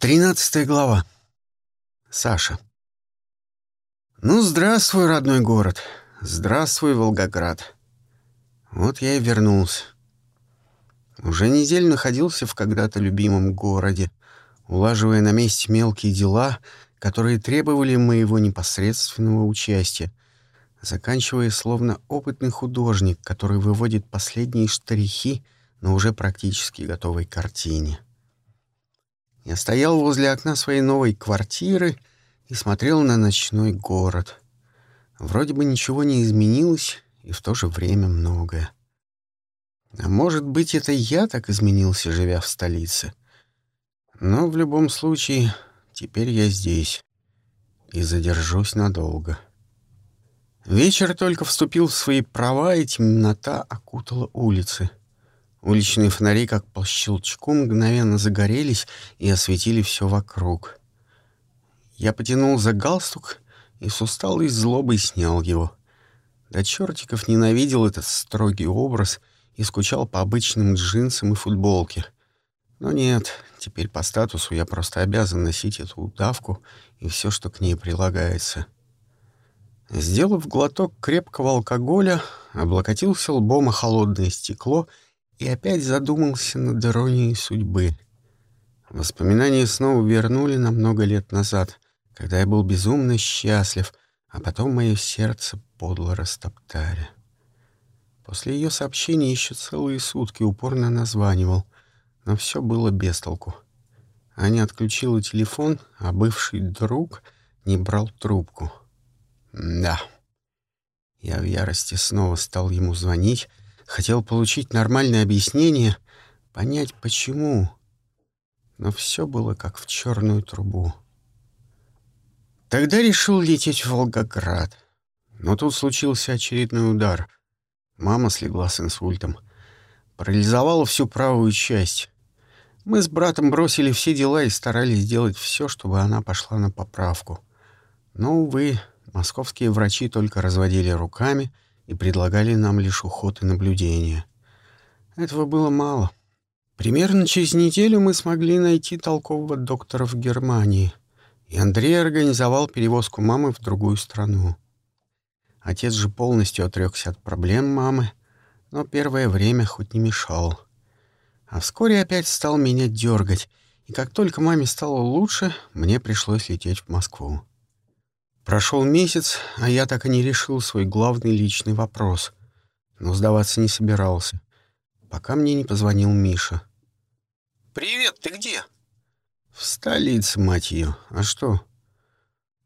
Тринадцатая глава. Саша. Ну, здравствуй, родной город. Здравствуй, Волгоград. Вот я и вернулся. Уже неделю находился в когда-то любимом городе, улаживая на месте мелкие дела, которые требовали моего непосредственного участия, заканчивая словно опытный художник, который выводит последние штрихи на уже практически готовой картине. Я стоял возле окна своей новой квартиры и смотрел на ночной город. Вроде бы ничего не изменилось, и в то же время многое. А может быть, это я так изменился, живя в столице. Но в любом случае, теперь я здесь и задержусь надолго. Вечер только вступил в свои права, и темнота окутала улицы — Уличные фонари, как по щелчку, мгновенно загорелись и осветили все вокруг. Я потянул за галстук и с усталой злобой снял его. До чертиков ненавидел этот строгий образ и скучал по обычным джинсам и футболке. Но нет, теперь по статусу я просто обязан носить эту удавку и все, что к ней прилагается. Сделав глоток крепкого алкоголя, облокотился лбом о холодное стекло — и опять задумался над иронией судьбы. Воспоминания снова вернули на много лет назад, когда я был безумно счастлив, а потом мое сердце подло растоптали. После ее сообщения еще целые сутки упорно названивал, но все было без толку. Аня отключила телефон, а бывший друг не брал трубку. Да. Я в ярости снова стал ему звонить, Хотел получить нормальное объяснение, понять, почему. Но все было как в черную трубу. Тогда решил лететь в Волгоград. Но тут случился очередной удар. Мама слегла с инсультом. Парализовала всю правую часть. Мы с братом бросили все дела и старались сделать все, чтобы она пошла на поправку. Но, увы, московские врачи только разводили руками — и предлагали нам лишь уход и наблюдение. Этого было мало. Примерно через неделю мы смогли найти толкового доктора в Германии, и Андрей организовал перевозку мамы в другую страну. Отец же полностью отрекся от проблем мамы, но первое время хоть не мешал. А вскоре опять стал меня дергать, и как только маме стало лучше, мне пришлось лететь в Москву. Прошел месяц, а я так и не решил свой главный личный вопрос. Но сдаваться не собирался, пока мне не позвонил Миша. «Привет, ты где?» «В столице, мать ее. А что?»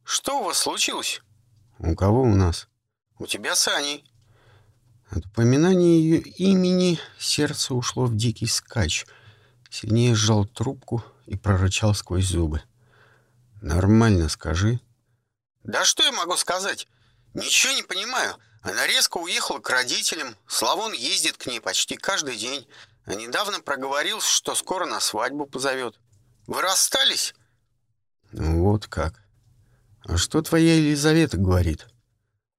«Что у вас случилось?» «У кого у нас?» «У тебя с Аней». От упоминания ее имени сердце ушло в дикий скач. Сильнее сжал трубку и прорычал сквозь зубы. «Нормально скажи». «Да что я могу сказать? Ничего не понимаю. Она резко уехала к родителям. Славон ездит к ней почти каждый день. А недавно проговорился, что скоро на свадьбу позовет. Вы расстались?» «Вот как. А что твоя Елизавета говорит?»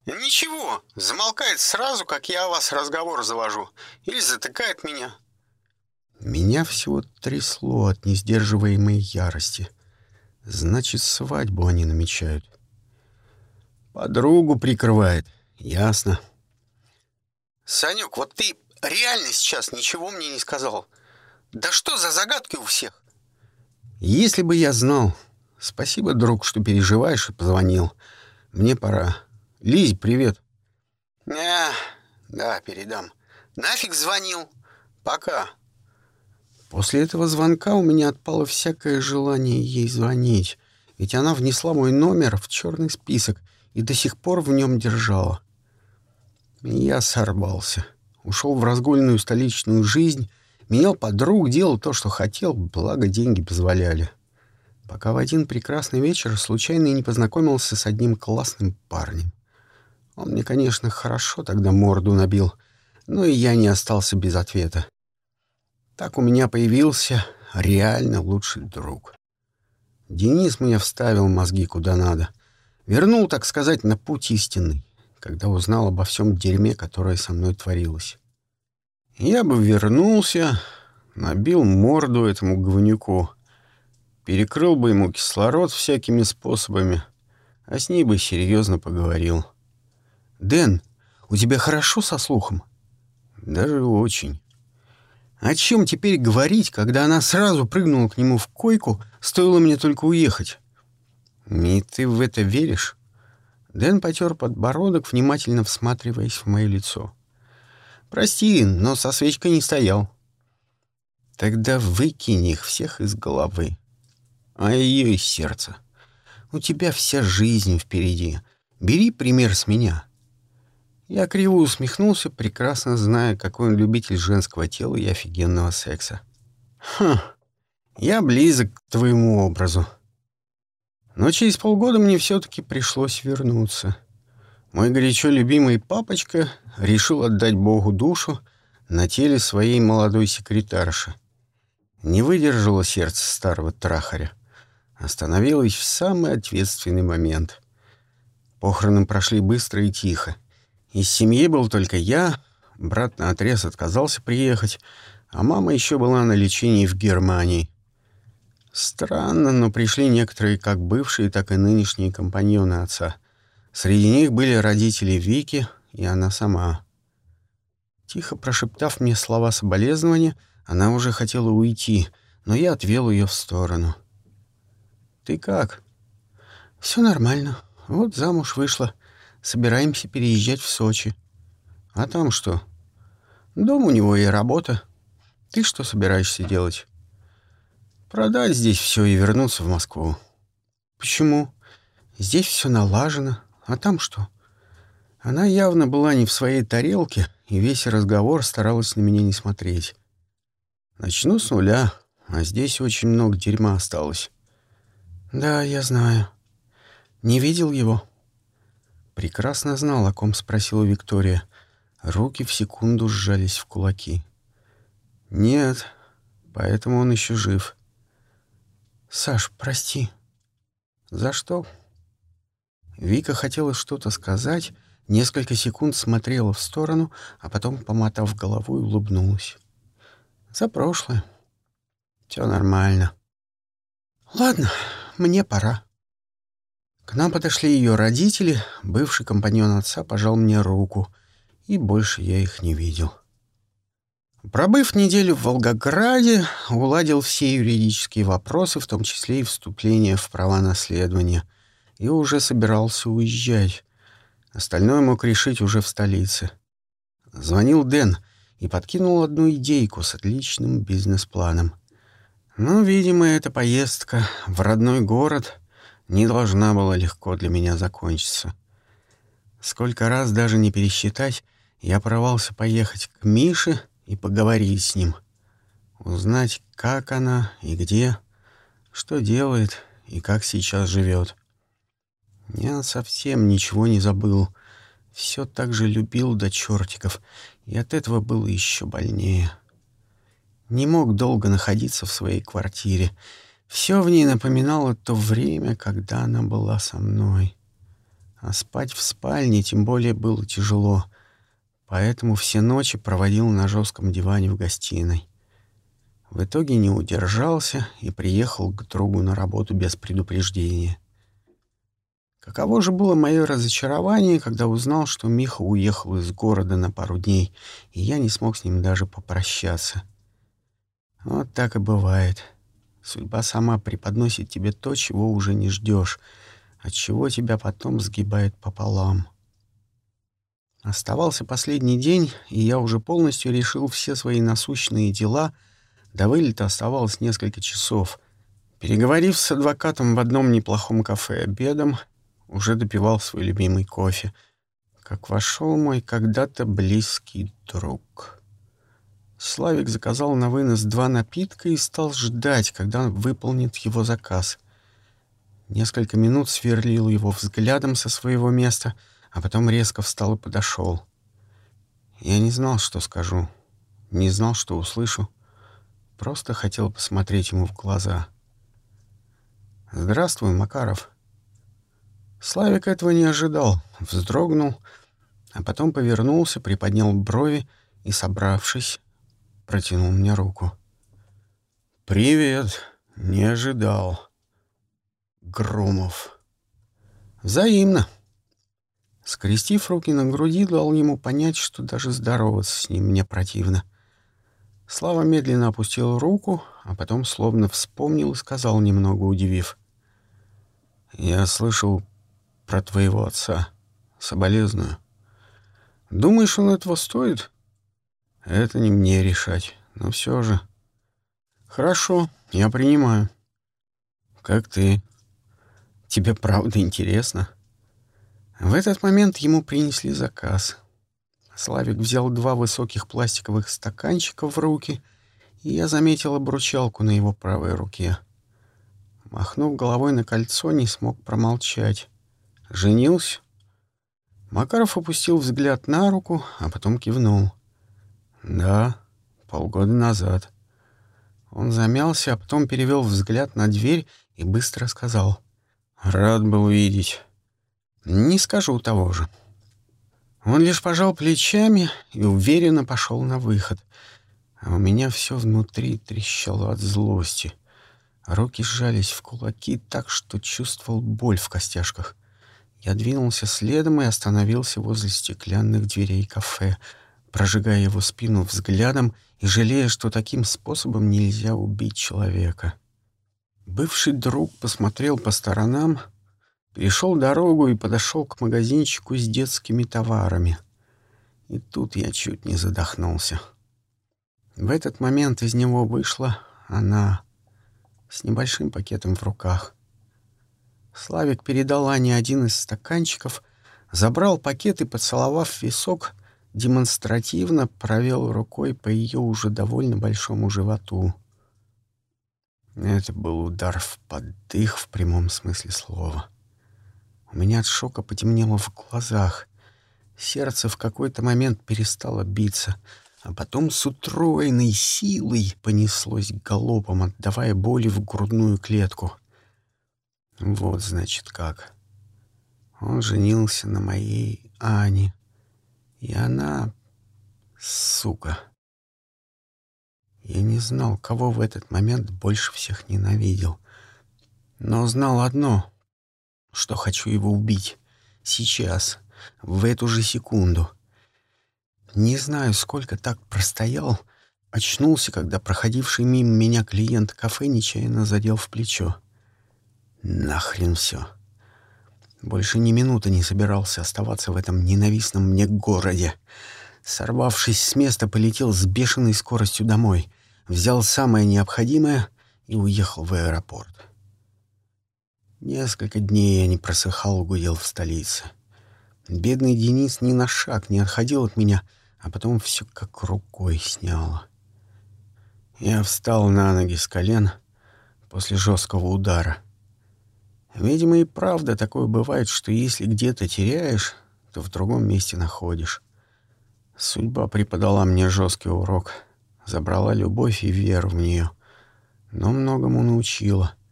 «Ничего. Замолкает сразу, как я о вас разговор завожу. Или затыкает меня». Меня всего трясло от несдерживаемой ярости. Значит, свадьбу они намечают. Подругу прикрывает. Ясно. Санек, вот ты реально сейчас ничего мне не сказал. Да что за загадки у всех? Если бы я знал. Спасибо, друг, что переживаешь и позвонил. Мне пора. Лизь, привет. А, да, передам. Нафиг звонил? Пока. После этого звонка у меня отпало всякое желание ей звонить, ведь она внесла мой номер в черный список — и до сих пор в нем держала. Я сорвался. Ушел в разгульную столичную жизнь, менял подруг, делал то, что хотел, благо деньги позволяли. Пока в один прекрасный вечер случайно не познакомился с одним классным парнем. Он мне, конечно, хорошо тогда морду набил, но и я не остался без ответа. Так у меня появился реально лучший друг. Денис мне вставил мозги куда надо — Вернул, так сказать, на путь истинный, когда узнал обо всем дерьме, которое со мной творилось. Я бы вернулся, набил морду этому говнюку, перекрыл бы ему кислород всякими способами, а с ней бы серьезно поговорил. «Дэн, у тебя хорошо со слухом?» «Даже очень». О чем теперь говорить, когда она сразу прыгнула к нему в койку, стоило мне только уехать? И ты в это веришь? Дэн потер подбородок, внимательно всматриваясь в мое лицо. Прости, но со свечкой не стоял. Тогда выкинь их всех из головы, а ее из сердца. У тебя вся жизнь впереди. Бери пример с меня. Я криво усмехнулся, прекрасно зная, какой он любитель женского тела и офигенного секса. «Хм, я близок к твоему образу. Но через полгода мне все-таки пришлось вернуться. Мой горячо любимый папочка решил отдать Богу душу на теле своей молодой секретарши. Не выдержало сердце старого трахаря. Остановилось в самый ответственный момент. Похороны прошли быстро и тихо. Из семьи был только я, брат на отрез отказался приехать, а мама еще была на лечении в Германии. Странно, но пришли некоторые как бывшие, так и нынешние компаньоны отца. Среди них были родители Вики и она сама. Тихо прошептав мне слова соболезнования, она уже хотела уйти, но я отвел ее в сторону. «Ты как?» «Все нормально. Вот замуж вышла. Собираемся переезжать в Сочи. А там что? Дом у него и работа. Ты что собираешься делать? Продать здесь все и вернуться в Москву. Почему? Здесь все налажено. А там что? Она явно была не в своей тарелке, и весь разговор старалась на меня не смотреть. Начну с нуля, а здесь очень много дерьма осталось. Да, я знаю. Не видел его? Прекрасно знал, о ком спросила Виктория. Руки в секунду сжались в кулаки. «Нет, поэтому он еще жив». «Саш, прости». «За что?» Вика хотела что-то сказать, несколько секунд смотрела в сторону, а потом, помотав головой, улыбнулась. «За прошлое. Все нормально». «Ладно, мне пора». К нам подошли ее родители, бывший компаньон отца пожал мне руку, и больше я их не видел. Пробыв неделю в Волгограде, уладил все юридические вопросы, в том числе и вступление в права наследования, и уже собирался уезжать. Остальное мог решить уже в столице. Звонил Дэн и подкинул одну идейку с отличным бизнес-планом. Но, видимо, эта поездка в родной город — не должна была легко для меня закончиться. Сколько раз даже не пересчитать, я порывался поехать к Мише и поговорить с ним. Узнать, как она и где, что делает и как сейчас живет. Я совсем ничего не забыл. Все так же любил до чертиков, и от этого было еще больнее. Не мог долго находиться в своей квартире, все в ней напоминало то время, когда она была со мной. А спать в спальне тем более было тяжело, поэтому все ночи проводил на жестком диване в гостиной. В итоге не удержался и приехал к другу на работу без предупреждения. Каково же было мое разочарование, когда узнал, что Миха уехал из города на пару дней, и я не смог с ним даже попрощаться. Вот так и бывает. — Судьба сама преподносит тебе то, чего уже не ждешь, от чего тебя потом сгибает пополам. Оставался последний день, и я уже полностью решил все свои насущные дела. До вылета оставалось несколько часов. Переговорив с адвокатом в одном неплохом кафе обедом, уже допивал свой любимый кофе, как вошел мой когда-то близкий друг. Славик заказал на вынос два напитка и стал ждать, когда он выполнит его заказ. Несколько минут сверлил его взглядом со своего места, а потом резко встал и подошел. Я не знал, что скажу, не знал, что услышу. Просто хотел посмотреть ему в глаза. «Здравствуй, Макаров». Славик этого не ожидал, вздрогнул, а потом повернулся, приподнял брови и, собравшись, протянул мне руку. «Привет. Не ожидал. Громов. Взаимно. Скрестив руки на груди, дал ему понять, что даже здороваться с ним мне противно. Слава медленно опустил руку, а потом словно вспомнил и сказал, немного удивив. «Я слышал про твоего отца. Соболезную. Думаешь, он этого стоит?» «Это не мне решать, но все же...» «Хорошо, я принимаю». «Как ты? Тебе правда интересно?» В этот момент ему принесли заказ. Славик взял два высоких пластиковых стаканчика в руки, и я заметил обручалку на его правой руке. Махнув головой на кольцо, не смог промолчать. «Женился?» Макаров опустил взгляд на руку, а потом кивнул. «Да, полгода назад». Он замялся, а потом перевел взгляд на дверь и быстро сказал. «Рад был видеть». «Не скажу того же». Он лишь пожал плечами и уверенно пошел на выход. А у меня все внутри трещало от злости. Руки сжались в кулаки так, что чувствовал боль в костяшках. Я двинулся следом и остановился возле стеклянных дверей кафе, прожигая его спину взглядом и жалея, что таким способом нельзя убить человека. Бывший друг посмотрел по сторонам, Перешел дорогу и подошел к магазинчику с детскими товарами. И тут я чуть не задохнулся. В этот момент из него вышла она с небольшим пакетом в руках. Славик передал Ане один из стаканчиков, забрал пакет и, поцеловав висок, демонстративно провел рукой по ее уже довольно большому животу. Это был удар в поддых в прямом смысле слова. У меня от шока потемнело в глазах. Сердце в какой-то момент перестало биться, а потом с утроенной силой понеслось галопом, отдавая боли в грудную клетку. Вот, значит, как. Он женился на моей Ане. И она... Сука. Я не знал, кого в этот момент больше всех ненавидел. Но знал одно что хочу его убить. Сейчас, в эту же секунду. Не знаю, сколько так простоял, очнулся, когда проходивший мимо меня клиент кафе нечаянно задел в плечо. Нахрен все. Больше ни минуты не собирался оставаться в этом ненавистном мне городе. Сорвавшись с места, полетел с бешеной скоростью домой, взял самое необходимое и уехал в аэропорт. Несколько дней я не просыхал, гудел в столице. Бедный Денис ни на шаг не отходил от меня, а потом все как рукой сняло. Я встал на ноги с колен после жесткого удара. Видимо, и правда такое бывает, что если где-то теряешь, то в другом месте находишь. Судьба преподала мне жесткий урок, забрала любовь и веру в нее, но многому научила —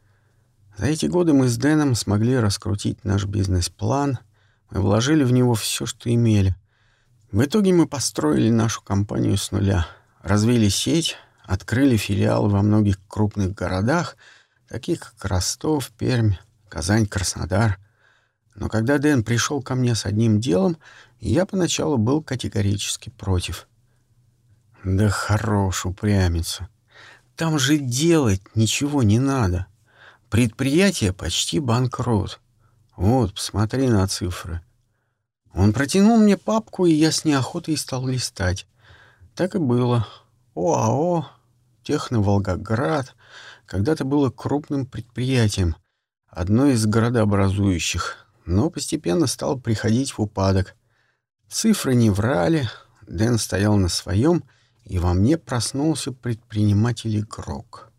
за эти годы мы с Дэном смогли раскрутить наш бизнес-план. Мы вложили в него все, что имели. В итоге мы построили нашу компанию с нуля, развили сеть, открыли филиалы во многих крупных городах, таких как Ростов, Пермь, Казань, Краснодар. Но когда Дэн пришел ко мне с одним делом, я поначалу был категорически против. Да хорош упрямиться. Там же делать ничего не надо. Предприятие почти банкрот. Вот, посмотри на цифры. Он протянул мне папку, и я с неохотой стал листать. Так и было. ОАО, Техно-Волгоград, когда-то было крупным предприятием, одно из городообразующих, но постепенно стал приходить в упадок. Цифры не врали, Дэн стоял на своем, и во мне проснулся предприниматель-игрок.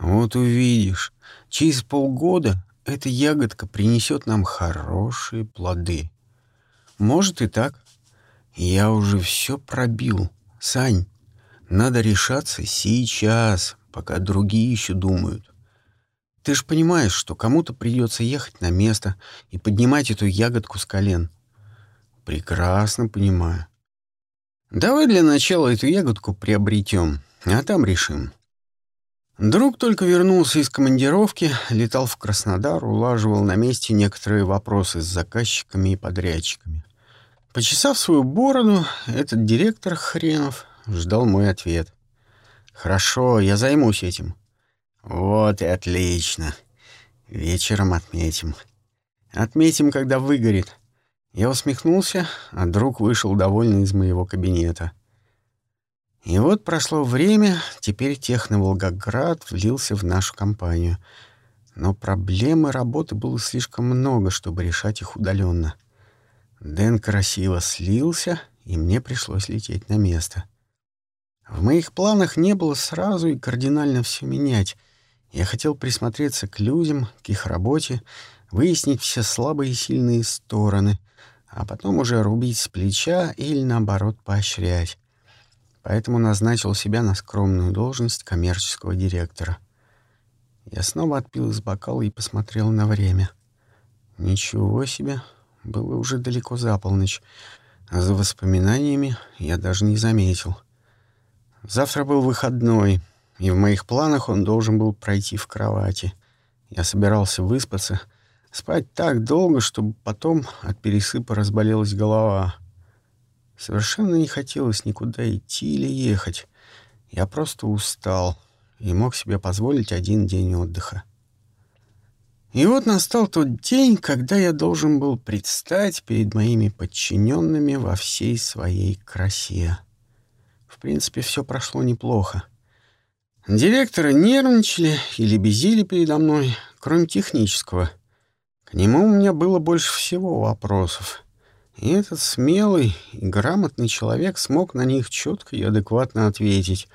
Вот увидишь, через полгода эта ягодка принесет нам хорошие плоды. Может и так. Я уже все пробил. Сань, надо решаться сейчас, пока другие еще думают. Ты же понимаешь, что кому-то придется ехать на место и поднимать эту ягодку с колен. Прекрасно понимаю. Давай для начала эту ягодку приобретем, а там решим. Друг только вернулся из командировки, летал в Краснодар, улаживал на месте некоторые вопросы с заказчиками и подрядчиками. Почесав свою бороду, этот директор хренов ждал мой ответ. «Хорошо, я займусь этим». «Вот и отлично. Вечером отметим». «Отметим, когда выгорит». Я усмехнулся, а друг вышел довольный из моего кабинета. И вот прошло время, теперь Техно-Волгоград влился в нашу компанию. Но проблемы работы было слишком много, чтобы решать их удаленно. Дэн красиво слился, и мне пришлось лететь на место. В моих планах не было сразу и кардинально все менять. Я хотел присмотреться к людям, к их работе, выяснить все слабые и сильные стороны, а потом уже рубить с плеча или, наоборот, поощрять поэтому назначил себя на скромную должность коммерческого директора. Я снова отпил из бокала и посмотрел на время. Ничего себе, было уже далеко за полночь, а за воспоминаниями я даже не заметил. Завтра был выходной, и в моих планах он должен был пройти в кровати. Я собирался выспаться, спать так долго, чтобы потом от пересыпа разболелась голова — Совершенно не хотелось никуда идти или ехать. Я просто устал и мог себе позволить один день отдыха. И вот настал тот день, когда я должен был предстать перед моими подчиненными во всей своей красе. В принципе, все прошло неплохо. Директоры нервничали или безили передо мной, кроме технического. К нему у меня было больше всего вопросов. И этот смелый и грамотный человек смог на них четко и адекватно ответить,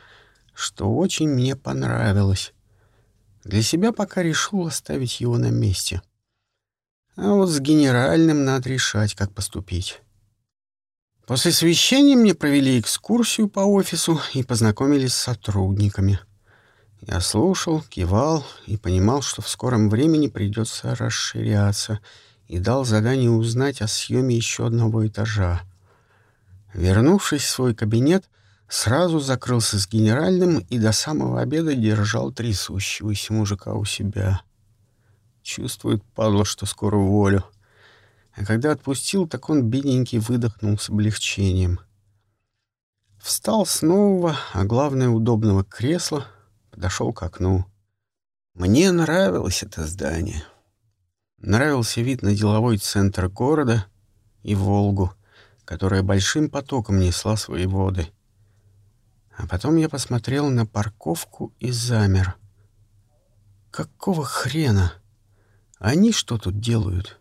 что очень мне понравилось. Для себя пока решил оставить его на месте. А вот с генеральным надо решать, как поступить. После совещания мне провели экскурсию по офису и познакомились с сотрудниками. Я слушал, кивал и понимал, что в скором времени придется расширяться — и дал задание узнать о съеме еще одного этажа. Вернувшись в свой кабинет, сразу закрылся с генеральным и до самого обеда держал трясущегося мужика у себя. Чувствует, падла, что скоро уволю. А когда отпустил, так он бедненький выдохнул с облегчением. Встал с нового, а главное, удобного кресла, подошел к окну. Мне нравилось это здание. Нравился вид на деловой центр города и Волгу, которая большим потоком несла свои воды. А потом я посмотрел на парковку и замер. Какого хрена? Они что тут делают?